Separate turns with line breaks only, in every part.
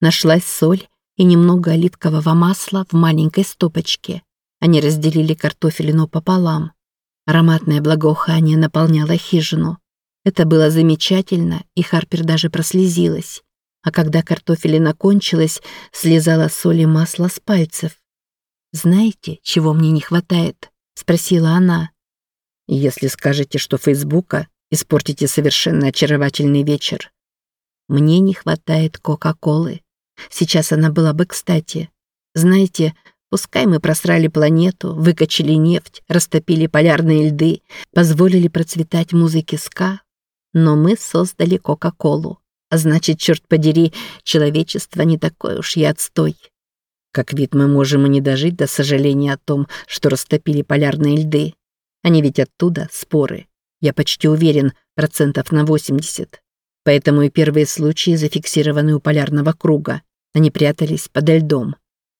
Нашлась соль и немного оливкового масла в маленькой стопочке. Они разделили картофелину пополам. Ароматное благоухание наполняло хижину. Это было замечательно, и Харпер даже прослезилась. А когда картофелина кончилась, слезала соль и масло с пальцев. «Знаете, чего мне не хватает?» — спросила она.
«Если скажете, что Фейсбука, испортите совершенно очаровательный вечер».
«Мне не хватает Кока-Колы. Сейчас она была бы кстати. Знаете, пускай мы просрали планету, выкачали нефть, растопили полярные льды, позволили процветать музыке ска, но мы создали Кока-Колу. А значит, черт подери, человечество не такой уж и отстой.
Как вид мы можем и не дожить до сожаления о том, что растопили полярные льды. Они ведь оттуда споры. Я почти уверен, процентов на 80. Поэтому и первые случаи зафиксированы у полярного круга. Они прятались подо льдом.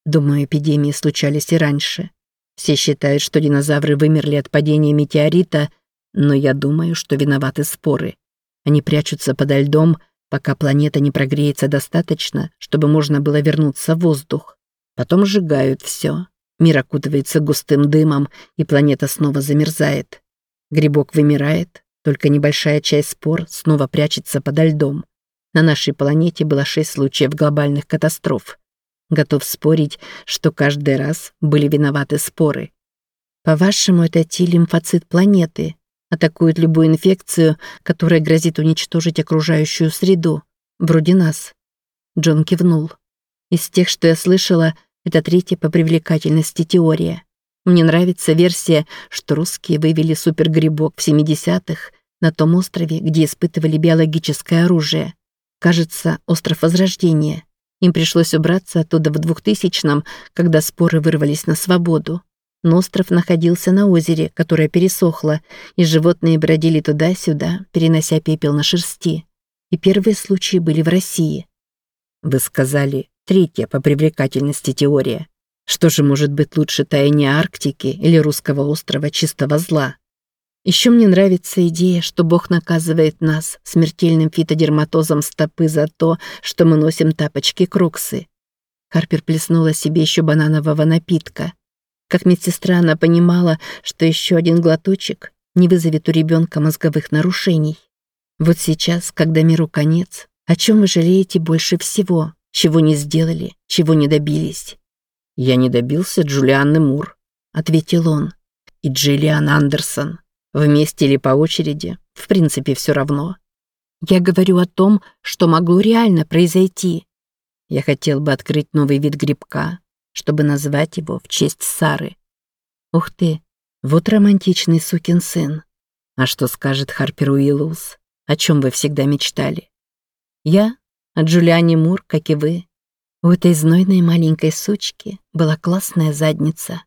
Думаю, эпидемии случались и раньше. Все считают, что динозавры вымерли от падения метеорита, но я думаю, что виноваты споры. Они прячутся подо льдом, пока планета не прогреется достаточно, чтобы можно было вернуться в воздух. Потом сжигают все. Мир окутывается густым дымом, и планета снова замерзает. Грибок вымирает, только небольшая часть спор снова прячется подо льдом. На нашей планете было шесть случаев глобальных катастроф. Готов спорить, что каждый раз были виноваты споры.
По-вашему, это Ти-лимфоцит планеты атакует любую инфекцию, которая грозит уничтожить окружающую среду, вроде нас. Джон кивнул. Из тех, что я слышала, это третья по привлекательности теория. Мне нравится версия, что русские вывели супергрибок в 70-х на том острове, где испытывали биологическое оружие. Кажется, остров Возрождения. Им пришлось убраться оттуда в 2000-м, когда споры вырвались на свободу. Но остров находился на озере, которое пересохло, и животные бродили туда-сюда, перенося пепел на шерсти. И первые случаи были в России.
Вы сказали, третья по привлекательности теория. Что же может быть лучше таяния Арктики или русского острова чистого зла?
Еще мне нравится идея, что Бог наказывает нас смертельным фитодерматозом стопы за то, что мы носим тапочки-кроксы. Харпер плеснула себе еще бананового напитка. Как медсестра она понимала, что еще один глоточек не вызовет у ребенка мозговых нарушений. Вот сейчас, когда миру конец, о чем вы жалеете больше всего, чего не сделали, чего не добились?
«Я не добился Джулианны Мур», — ответил он. «И Джиллиан Андерсон. Вместе или по очереди, в принципе, все равно.
Я говорю о том, что могло реально произойти.
Я хотел бы открыть новый вид грибка, чтобы назвать его в честь Сары.
Ух ты, вот романтичный сукин сын.
А что скажет Харпер Уиллус? О чем вы всегда мечтали?
Я о Джулиане Мур, как и вы. У этой знойной маленькой сучки была классная задница.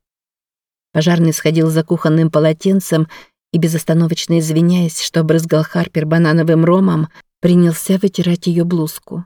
Пожарный сходил за кухонным полотенцем и, безостановочно извиняясь, что обрызгал Харпер банановым ромом, принялся вытирать ее блузку.